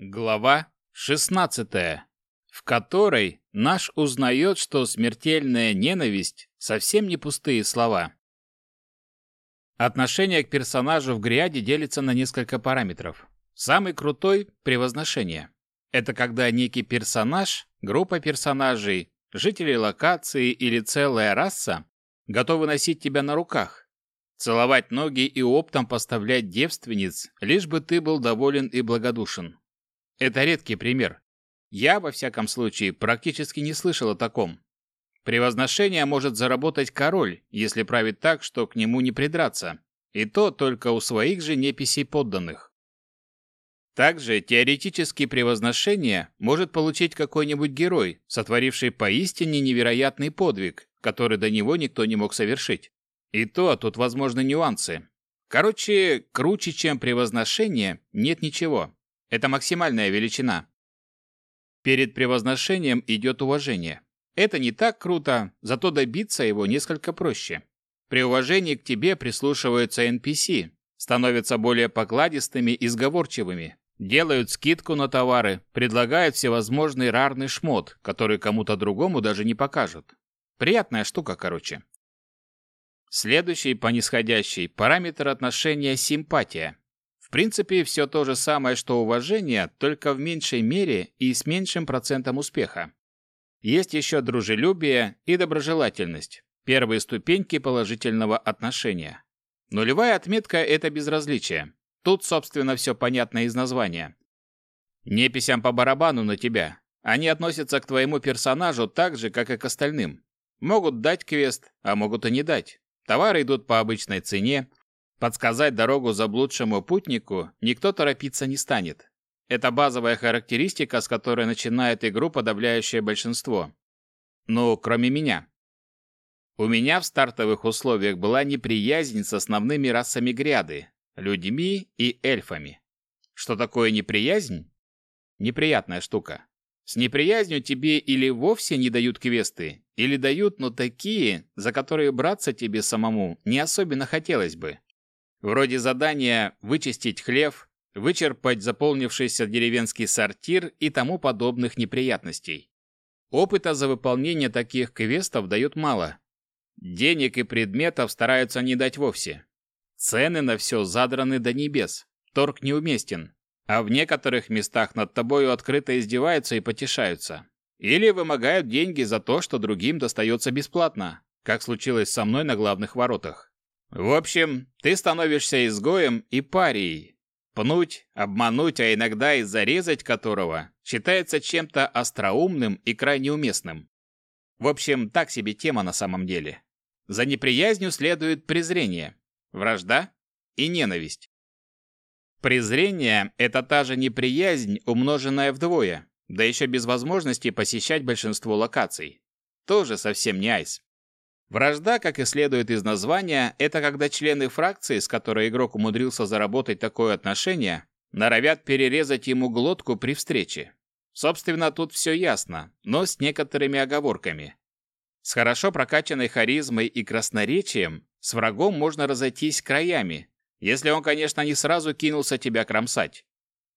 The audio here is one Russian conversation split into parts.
Глава 16, в которой наш узнает, что смертельная ненависть совсем не пустые слова. Отношение к персонажу в Гриаде делится на несколько параметров. Самый крутой – превозношение. Это когда некий персонаж, группа персонажей, жители локации или целая раса готовы носить тебя на руках, целовать ноги и оптом поставлять девственниц, лишь бы ты был доволен и благодушен. Это редкий пример. Я, во всяком случае, практически не слышал о таком. Превозношение может заработать король, если правит так, что к нему не придраться, и то только у своих же неписей подданных. Также теоретически превозношение может получить какой-нибудь герой, сотворивший поистине невероятный подвиг, который до него никто не мог совершить. И то тут возможны нюансы. Короче, круче, чем превозношение, нет ничего. Это максимальная величина. Перед превозношением идет уважение. Это не так круто, зато добиться его несколько проще. При уважении к тебе прислушиваются NPC, становятся более покладистыми и сговорчивыми, делают скидку на товары, предлагают всевозможный рарный шмот, который кому-то другому даже не покажут. Приятная штука, короче. Следующий по нисходящей параметр отношения симпатия. В принципе, все то же самое, что уважение, только в меньшей мере и с меньшим процентом успеха. Есть еще дружелюбие и доброжелательность, первые ступеньки положительного отношения. Нулевая отметка – это безразличие. Тут, собственно, все понятно из названия. Неписям по барабану на тебя. Они относятся к твоему персонажу так же, как и к остальным. Могут дать квест, а могут и не дать. Товары идут по обычной цене, Подсказать дорогу заблудшему путнику никто торопиться не станет. Это базовая характеристика, с которой начинает игру подавляющее большинство. Ну, кроме меня. У меня в стартовых условиях была неприязнь с основными расами гряды – людьми и эльфами. Что такое неприязнь? Неприятная штука. С неприязнью тебе или вовсе не дают квесты, или дают, но такие, за которые браться тебе самому не особенно хотелось бы. Вроде задания вычистить хлев, вычерпать заполнившийся деревенский сортир и тому подобных неприятностей. Опыта за выполнение таких квестов дают мало. Денег и предметов стараются не дать вовсе. Цены на все задраны до небес. Торг неуместен. А в некоторых местах над тобою открыто издеваются и потешаются. Или вымогают деньги за то, что другим достается бесплатно, как случилось со мной на главных воротах. В общем, ты становишься изгоем и парией. Пнуть, обмануть, а иногда и зарезать которого считается чем-то остроумным и крайне уместным. В общем, так себе тема на самом деле. За неприязнью следует презрение, вражда и ненависть. Презрение – это та же неприязнь, умноженная вдвое, да еще без возможности посещать большинство локаций. Тоже совсем не айс. Вражда, как и следует из названия, это когда члены фракции, с которой игрок умудрился заработать такое отношение, норовят перерезать ему глотку при встрече. Собственно, тут все ясно, но с некоторыми оговорками. С хорошо прокачанной харизмой и красноречием с врагом можно разойтись краями, если он, конечно, не сразу кинулся тебя кромсать.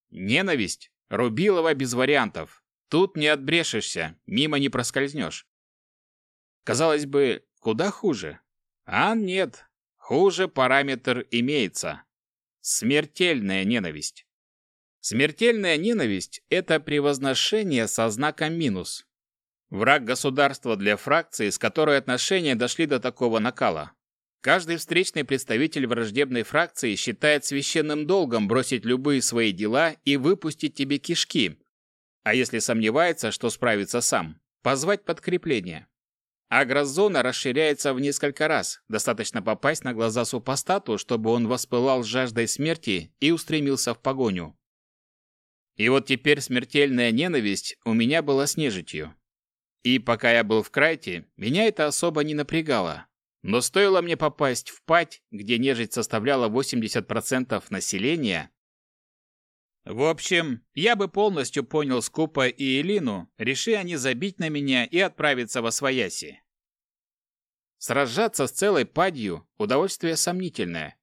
Ненависть – Рубилова без вариантов. Тут не отбрешешься, мимо не проскользнешь. Казалось бы, Куда хуже? А нет, хуже параметр имеется. Смертельная ненависть. Смертельная ненависть – это превозношение со знаком минус. Враг государства для фракции, с которой отношения дошли до такого накала. Каждый встречный представитель враждебной фракции считает священным долгом бросить любые свои дела и выпустить тебе кишки. А если сомневается, что справится сам, позвать подкрепление. Агрозона расширяется в несколько раз. Достаточно попасть на глаза супостату, чтобы он воспылал жаждой смерти и устремился в погоню. И вот теперь смертельная ненависть у меня была с нежитью. И пока я был в Крайте, меня это особо не напрягало. Но стоило мне попасть в Пать, где нежить составляла 80% населения, в общем, я бы полностью понял Скупа и Элину, реши они забить на меня и отправиться во свояси. Сражаться с целой падью – удовольствие сомнительное.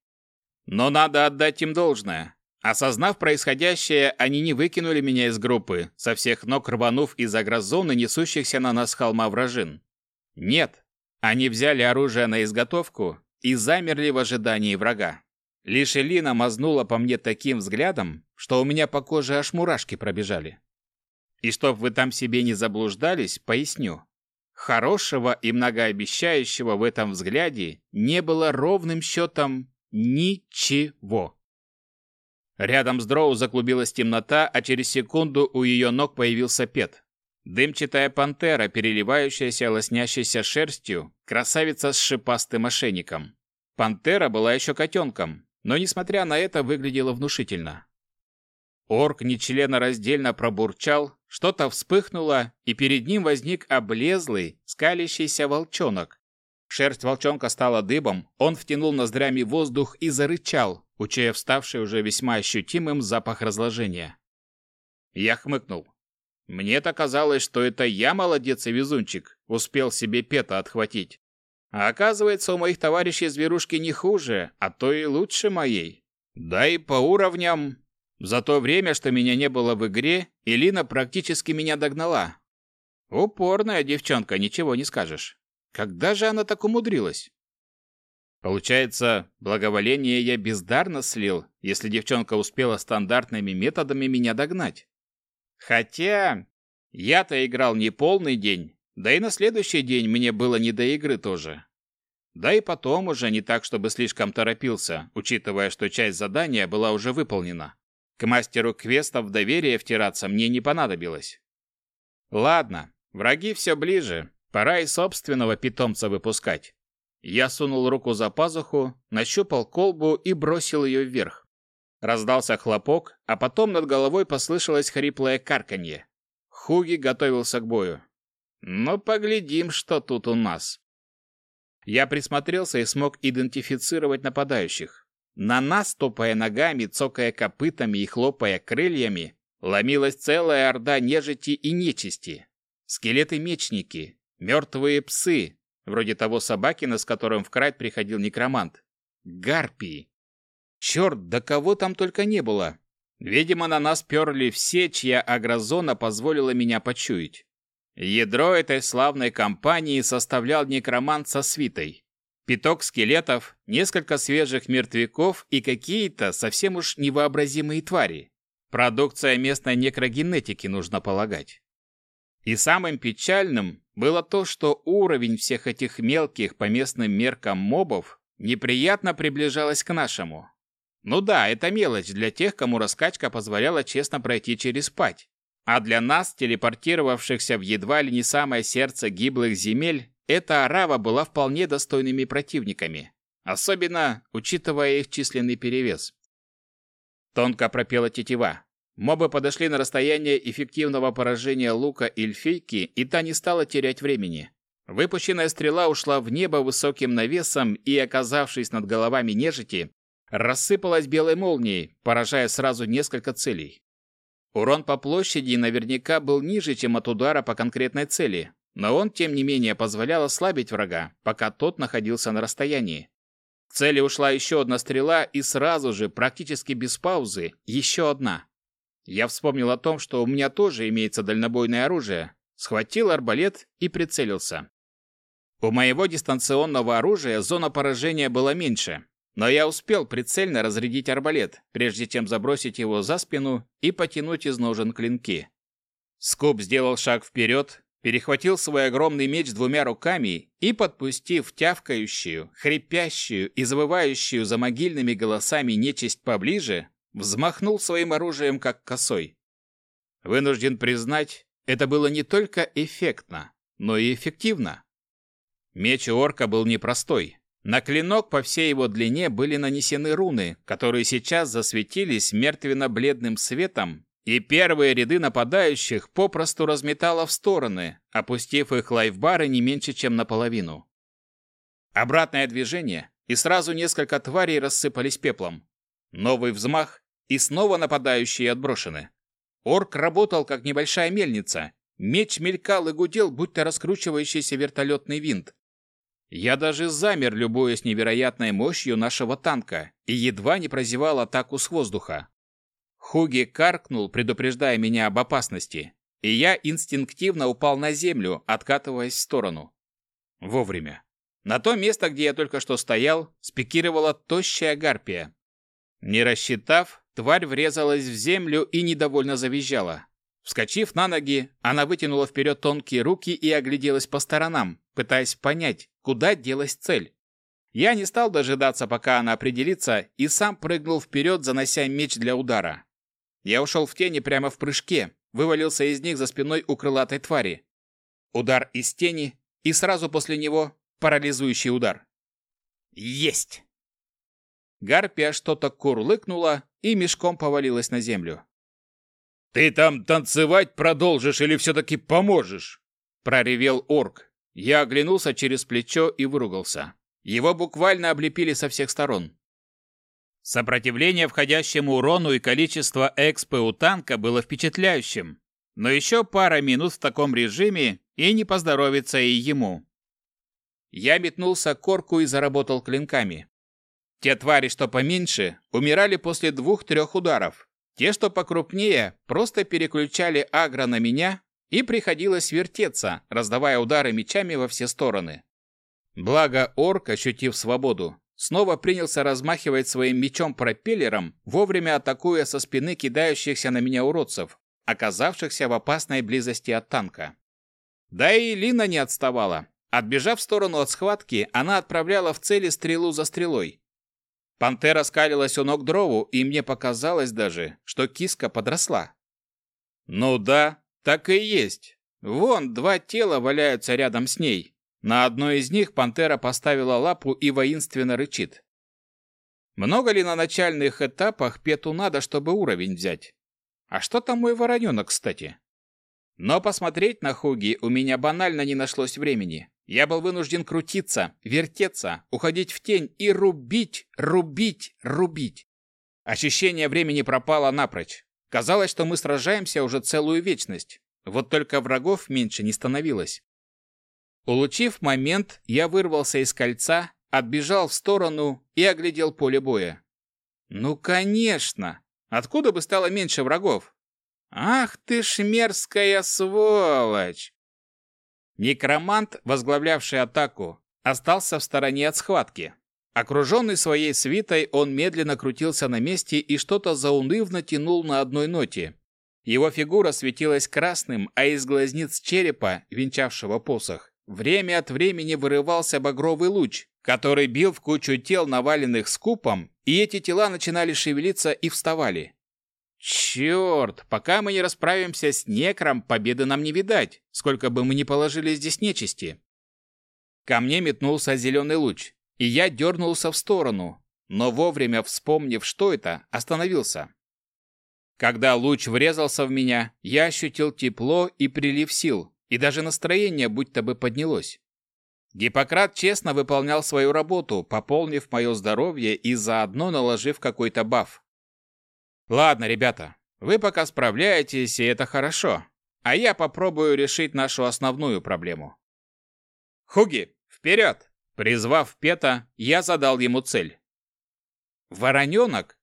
Но надо отдать им должное. Осознав происходящее, они не выкинули меня из группы, со всех ног рванув из агрозоны несущихся на нас холма вражин. Нет, они взяли оружие на изготовку и замерли в ожидании врага. Лишь Элина мазнула по мне таким взглядом, что у меня по коже аж мурашки пробежали. И чтоб вы там себе не заблуждались, поясню. Хорошего и многообещающего в этом взгляде не было ровным счетом ничего. Рядом с Дроу заклубилась темнота, а через секунду у ее ног появился Пет. Дымчатая пантера, переливающаяся лоснящейся шерстью, красавица с шипастым ошейником. Пантера была еще котенком, но, несмотря на это, выглядела внушительно. Орк нечленораздельно пробурчал, что-то вспыхнуло, и перед ним возник облезлый, скалящийся волчонок. Шерсть волчонка стала дыбом, он втянул ноздрями воздух и зарычал, учуяв вставший уже весьма ощутимым запах разложения. Я хмыкнул. Мне-то казалось, что это я молодец и везунчик, успел себе пета отхватить. А оказывается, у моих товарищей зверушки не хуже, а то и лучше моей. Да и по уровням за то время, что меня не было в игре, Элина практически меня догнала. Упорная девчонка, ничего не скажешь. Когда же она так умудрилась? Получается, благоволение я бездарно слил, если девчонка успела стандартными методами меня догнать. Хотя я-то играл не полный день, да и на следующий день мне было не до игры тоже. Да и потом уже не так, чтобы слишком торопился, учитывая, что часть задания была уже выполнена. К мастеру квестов доверие втираться мне не понадобилось. Ладно, враги все ближе, пора и собственного питомца выпускать. Я сунул руку за пазуху, нащупал колбу и бросил ее вверх. Раздался хлопок, а потом над головой послышалось хриплое карканье. Хуги готовился к бою. Ну, поглядим, что тут у нас. Я присмотрелся и смог идентифицировать нападающих. На нас, топая ногами, цокая копытами и хлопая крыльями, ломилась целая орда нежити и нечисти. Скелеты-мечники, мертвые псы, вроде того собакина, с которым в край приходил некромант. Гарпии. Черт, да кого там только не было. Видимо, на нас перли все, чья агрозона позволила меня почуять. Ядро этой славной компании составлял некромант со свитой. Пяток скелетов, несколько свежих мертвяков и какие-то совсем уж невообразимые твари. Продукция местной некрогенетики, нужно полагать. И самым печальным было то, что уровень всех этих мелких по местным меркам мобов неприятно приближалась к нашему. Ну да, это мелочь для тех, кому раскачка позволяла честно пройти через пать. А для нас, телепортировавшихся в едва ли не самое сердце гиблых земель, эта арава была вполне достойными противниками, особенно учитывая их численный перевес. Тонко пропела тетива. Мобы подошли на расстояние эффективного поражения лука эльфийки, и та не стала терять времени. Выпущенная стрела ушла в небо высоким навесом и, оказавшись над головами нежити, рассыпалась белой молнией, поражая сразу несколько целей. Урон по площади наверняка был ниже, чем от удара по конкретной цели, но он, тем не менее, позволял ослабить врага, пока тот находился на расстоянии. К цели ушла еще одна стрела, и сразу же, практически без паузы, еще одна. Я вспомнил о том, что у меня тоже имеется дальнобойное оружие, схватил арбалет и прицелился. У моего дистанционного оружия зона поражения была меньше, но я успел прицельно разрядить арбалет, прежде чем забросить его за спину и потянуть из ножен клинки. Скоп сделал шаг вперед, перехватил свой огромный меч двумя руками и, подпустив тявкающую, хрипящую и завывающую за могильными голосами нечисть поближе, взмахнул своим оружием как косой. Вынужден признать, это было не только эффектно, но и эффективно. Меч у орка был непростой. На клинок по всей его длине были нанесены руны, которые сейчас засветились мертвенно-бледным светом и первые ряды нападающих попросту разметало в стороны, опустив их лайфбары не меньше, чем наполовину. Обратное движение, и сразу несколько тварей рассыпались пеплом. Новый взмах, и снова нападающие отброшены. Орк работал, как небольшая мельница. Меч мелькал и гудел, будто раскручивающийся вертолетный винт. Я даже замер, любуясь невероятной мощью нашего танка, и едва не прозевал атаку с воздуха. Хуги каркнул, предупреждая меня об опасности, и я инстинктивно упал на землю, откатываясь в сторону. Вовремя. На то место, где я только что стоял, спикировала тощая гарпия. Не рассчитав, тварь врезалась в землю и недовольно завизжала. Вскочив на ноги, она вытянула вперед тонкие руки и огляделась по сторонам, пытаясь понять, куда делась цель. Я не стал дожидаться, пока она определится, и сам прыгнул вперед, занося меч для удара. Я ушел в тени прямо в прыжке, вывалился из них за спиной у крылатой твари. Удар из тени, и сразу после него парализующий удар. Есть! Гарпия что-то курлыкнула и мешком повалилась на землю. «Ты там танцевать продолжишь или все-таки поможешь?» проревел орк. Я оглянулся через плечо и выругался. Его буквально облепили со всех сторон. Сопротивление входящему урону и количество экспы у танка было впечатляющим. Но еще пара минут в таком режиме, и не поздоровится и ему. Я метнулся к корку и заработал клинками. Те твари, что поменьше, умирали после двух-трех ударов. Те, что покрупнее, просто переключали агро на меня, и приходилось вертеться, раздавая удары мечами во все стороны. Благо орк, ощутив свободу, снова принялся размахивать своим мечом-пропеллером, вовремя атакуя со спины кидающихся на меня уродцев, оказавшихся в опасной близости от танка. Да и Лина не отставала. Отбежав в сторону от схватки, она отправляла в цели стрелу за стрелой. Пантера скалилась у ног дрову, и мне показалось даже, что киска подросла. Ну да, так и есть. Вон два тела валяются рядом с ней, на одной из них пантера поставила лапу и воинственно рычит. Много ли на начальных этапах Пету надо, чтобы уровень взять? А что там мой вороненок, кстати? Но посмотреть на Хуги у меня банально не нашлось времени. Я был вынужден крутиться, вертеться, уходить в тень и рубить, рубить, рубить. Ощущение времени пропало напрочь. Казалось, что мы сражаемся уже целую вечность. Вот только врагов меньше не становилось. Улучив момент, я вырвался из кольца, отбежал в сторону и оглядел поле боя. Ну, конечно! Откуда бы стало меньше врагов? Ах ты ж мерзкая сволочь! Некромант, возглавлявший атаку, остался в стороне от схватки. Окруженный своей свитой, он медленно крутился на месте и что-то заунывно тянул на одной ноте. Его фигура светилась красным, а из глазниц черепа, венчавшего посох, Время от времени вырывался багровый луч, который бил в кучу тел, наваленных скупом, и эти тела начинали шевелиться и вставали. Черт, пока мы не расправимся с некром, победы нам не видать, сколько бы мы ни положили здесь нечисти. Ко мне метнулся зеленый луч, и я дернулся в сторону, но вовремя вспомнив, что это, остановился. Когда луч врезался в меня, я ощутил тепло и прилив сил, и даже настроение будто бы поднялось. Гиппократ честно выполнял свою работу, пополнив мое здоровье и заодно наложив какой-то баф. Ладно, ребята, вы пока справляетесь, и это хорошо. А я попробую решить нашу основную проблему. Хуги, вперед! Призвав Пета, я задал ему цель. Вороненок?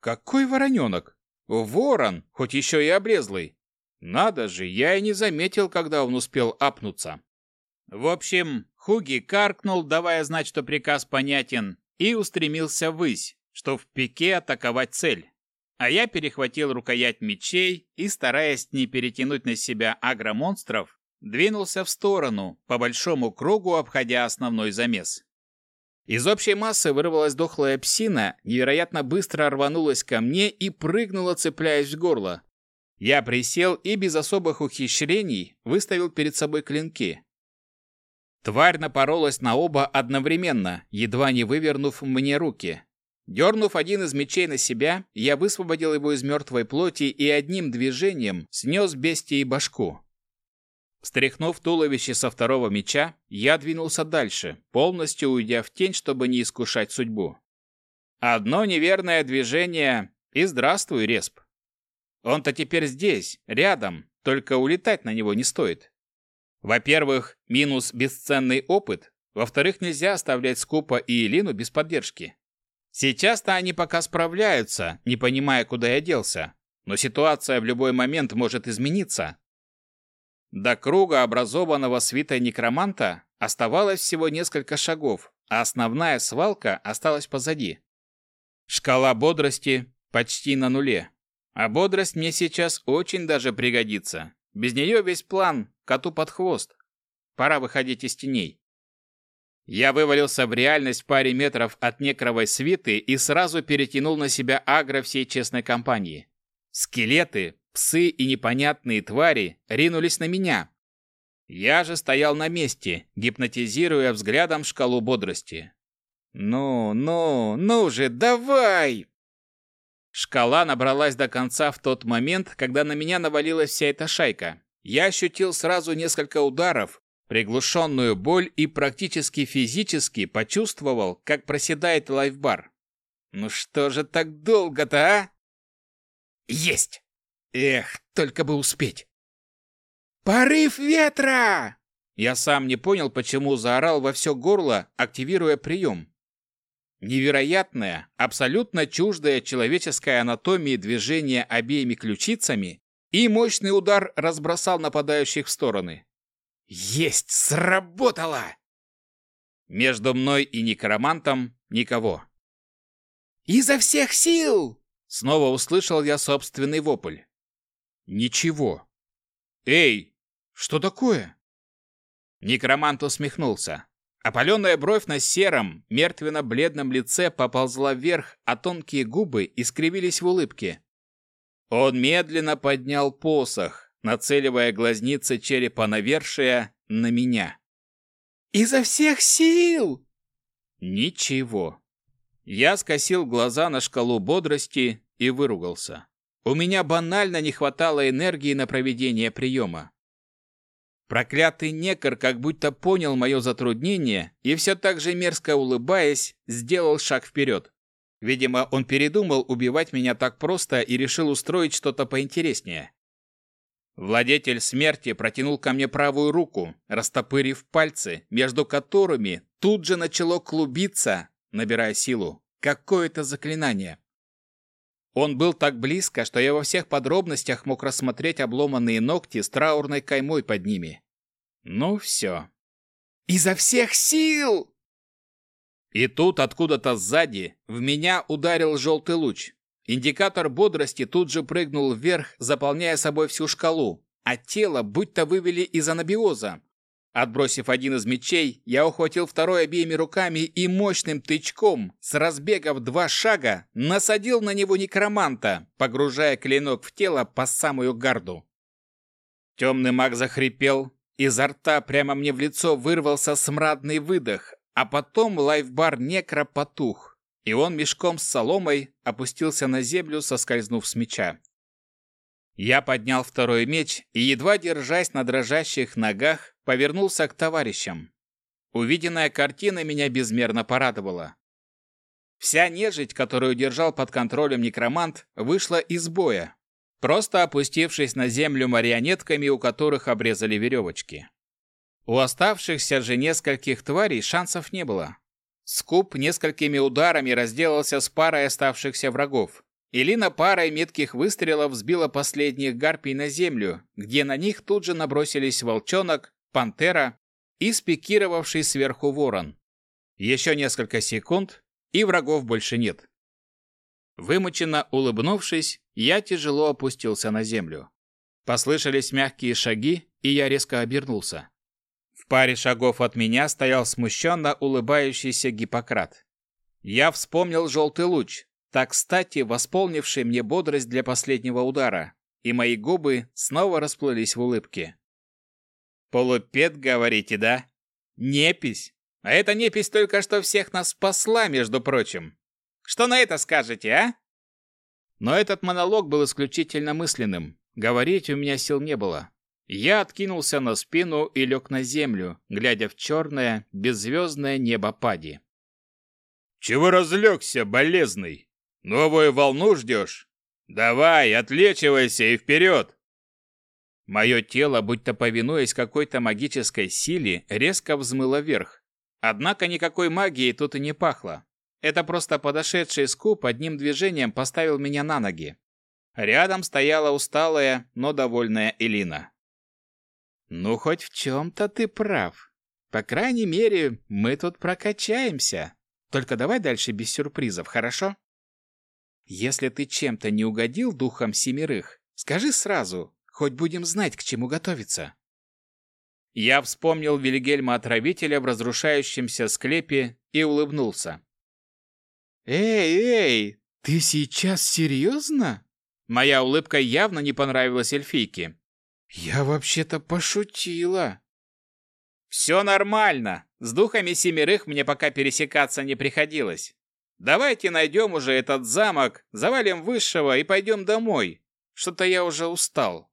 Какой вороненок? Ворон, хоть еще и облезлый. Надо же, я и не заметил, когда он успел апнуться. В общем, Хуги каркнул, давая знать, что приказ понятен, и устремился ввысь, что в пике атаковать цель. А я перехватил рукоять мечей и, стараясь не перетянуть на себя агромонстров, двинулся в сторону, по большому кругу обходя основной замес. Из общей массы вырвалась дохлая псина, невероятно быстро рванулась ко мне и прыгнула, цепляясь в горло. Я присел и без особых ухищрений выставил перед собой клинки. Тварь напоролась на оба одновременно, едва не вывернув мне руки. Дернув один из мечей на себя, я высвободил его из мертвой плоти и одним движением снес бестии башку. Стряхнув туловище со второго меча, я двинулся дальше, полностью уйдя в тень, чтобы не искушать судьбу. Одно неверное движение и здравствуй, Респ. Он-то теперь здесь, рядом, только улетать на него не стоит. Во-первых, минус бесценный опыт. Во-вторых, нельзя оставлять Скупа и Элину без поддержки. Сейчас-то они пока справляются, не понимая, куда я делся. Но ситуация в любой момент может измениться. До круга, образованного свитой некроманта, оставалось всего несколько шагов, а основная свалка осталась позади. Шкала бодрости почти на нуле. А бодрость мне сейчас очень даже пригодится. Без нее весь план коту под хвост. Пора выходить из теней. Я вывалился в реальность в паре метров от некровой свиты и сразу перетянул на себя агро всей честной компании. Скелеты, псы и непонятные твари ринулись на меня. Я же стоял на месте, гипнотизируя взглядом шкалу бодрости. «Ну, ну, ну же, давай!» Шкала набралась до конца в тот момент, когда на меня навалилась вся эта шайка. Я ощутил сразу несколько ударов, приглушенную боль и практически физически почувствовал, как проседает лайфбар. Ну что же так долго-то, а? Есть! Эх, только бы успеть. «Порыв ветра!» Я сам не понял, почему заорал во все горло, активируя прием. Невероятное, абсолютно чуждое человеческой анатомии движение обеими ключицами и мощный удар разбросал нападающих в стороны. Есть, сработало! Между мной и некромантом никого. «Изо всех сил!» Снова услышал я собственный вопль. Ничего. «Эй, что такое?» Некромант усмехнулся. Опаленная бровь на сером, мертвенно-бледном лице поползла вверх, а тонкие губы искривились в улыбке. Он медленно поднял посох, нацеливая глазницы черепа навершия на меня. «Изо всех сил!» Ничего. Я скосил глаза на шкалу бодрости и выругался. У меня банально не хватало энергии на проведение приема. Проклятый некор как будто понял мое затруднение и все так же мерзко улыбаясь, сделал шаг вперед. Видимо, он передумал убивать меня так просто и решил устроить что-то поинтереснее. Владетель смерти протянул ко мне правую руку, растопырив пальцы, между которыми тут же начало клубиться, набирая силу, какое-то заклинание. Он был так близко, что я во всех подробностях мог рассмотреть обломанные ногти с траурной каймой под ними. Ну все. «Изо всех сил!» И тут откуда-то сзади в меня ударил желтый луч. Индикатор бодрости тут же прыгнул вверх, заполняя собой всю шкалу, а тело будто вывели из анабиоза, Отбросив один из мечей, я ухватил второй обеими руками и мощным тычком, с разбега в два шага, насадил на него некроманта, погружая клинок в тело по самую гарду. Темный маг захрипел, изо рта прямо мне в лицо вырвался смрадный выдох, а потом лайфбар некро потух, и он мешком с соломой опустился на землю, соскользнув с меча. Я поднял второй меч и, едва держась на дрожащих ногах, повернулся к товарищам. Увиденная картина меня безмерно порадовала. Вся нежить, которую держал под контролем некромант, вышла из боя, просто опустившись на землю марионетками, у которых обрезали веревочки. У оставшихся же нескольких тварей шансов не было. Скуп несколькими ударами разделался с парой оставшихся врагов. Илина парой метких выстрелов сбила последних гарпий на землю, где на них тут же набросились волчонок, пантера и спикировавший сверху ворон. Еще несколько секунд, и врагов больше нет. Вымученно улыбнувшись, я тяжело опустился на землю. Послышались мягкие шаги, и я резко обернулся. В паре шагов от меня стоял смущенно улыбающийся Гиппократ. Я вспомнил желтый луч, так кстати восполнивший мне бодрость для последнего удара, и мои губы снова расплылись в улыбке. Полупед, говорите, да? Непись. А эта непись только что всех нас спасла, между прочим. Что на это скажете, а? Но этот монолог был исключительно мысленным. Говорить у меня сил не было. Я откинулся на спину и лег на землю, глядя в черное, беззвездное небо пади. «Чего разлегся, болезный? Новую волну ждешь? Давай, отлечивайся и вперед!» Мое тело, будто повинуясь какой-то магической силе, резко взмыло вверх. Однако никакой магии тут и не пахло. Это просто подошедший скуп одним движением поставил меня на ноги. Рядом стояла усталая, но довольная Элина. «Ну, хоть в чем-то ты прав. По крайней мере, мы тут прокачаемся. Только давай дальше без сюрпризов, хорошо? Если ты чем-то не угодил духом семерых, скажи сразу, хоть будем знать, к чему готовиться». Я вспомнил Вильгельма-отравителя в разрушающемся склепе и улыбнулся. «Эй, эй, ты сейчас серьезно?» Моя улыбка явно не понравилась эльфийке. «Я вообще-то пошутила». «Все нормально. С духами семерых мне пока пересекаться не приходилось. Давайте найдем уже этот замок, завалим высшего и пойдем домой. Что-то я уже устал».